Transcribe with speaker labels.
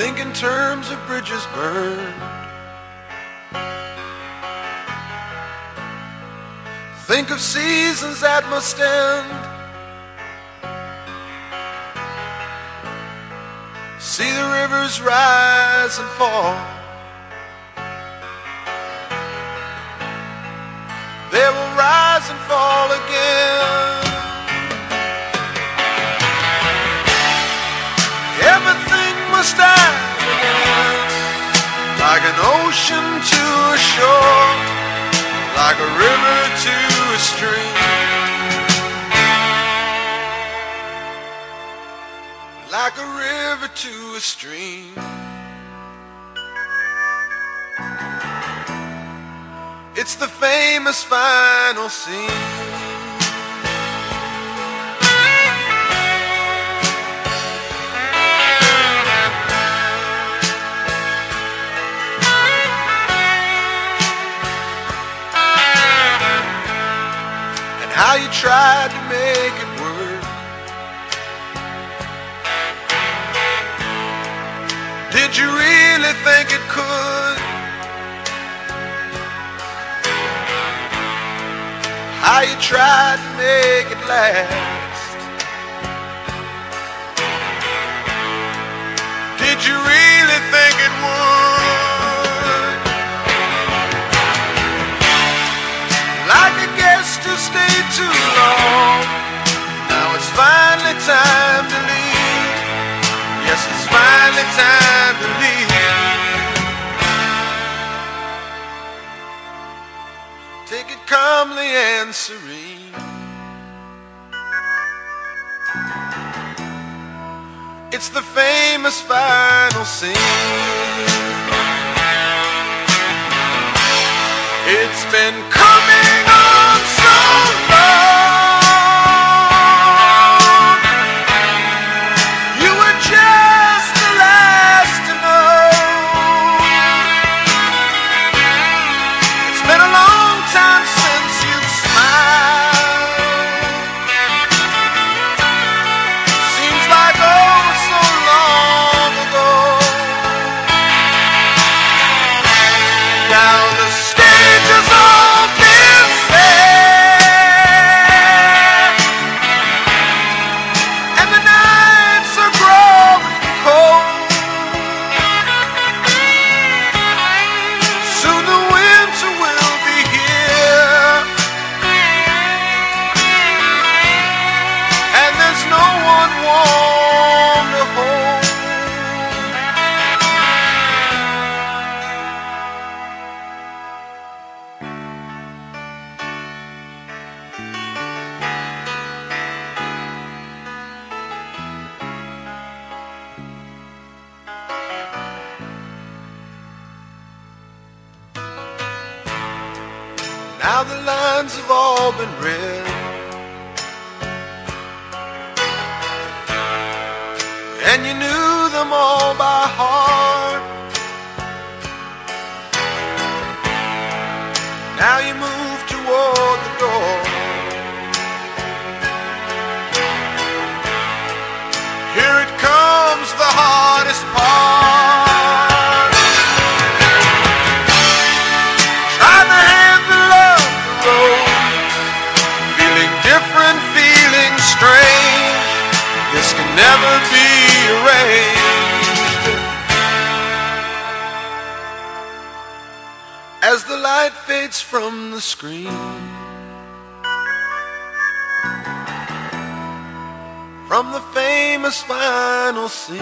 Speaker 1: Think in terms of bridges burned. Think of seasons that must end. See the rivers rise and fall. They will rise and fall again. Ocean to a shore. Like a river to a stream. Like a river to a stream. It's the famous final scene. How you tried to make it work. Did you really think it could? How you tried to make it last. It's the famous final scene. It's been coming Now the lines have all been read. And you knew them all by heart. Now you move As the light fades from the screen. From the famous final scene.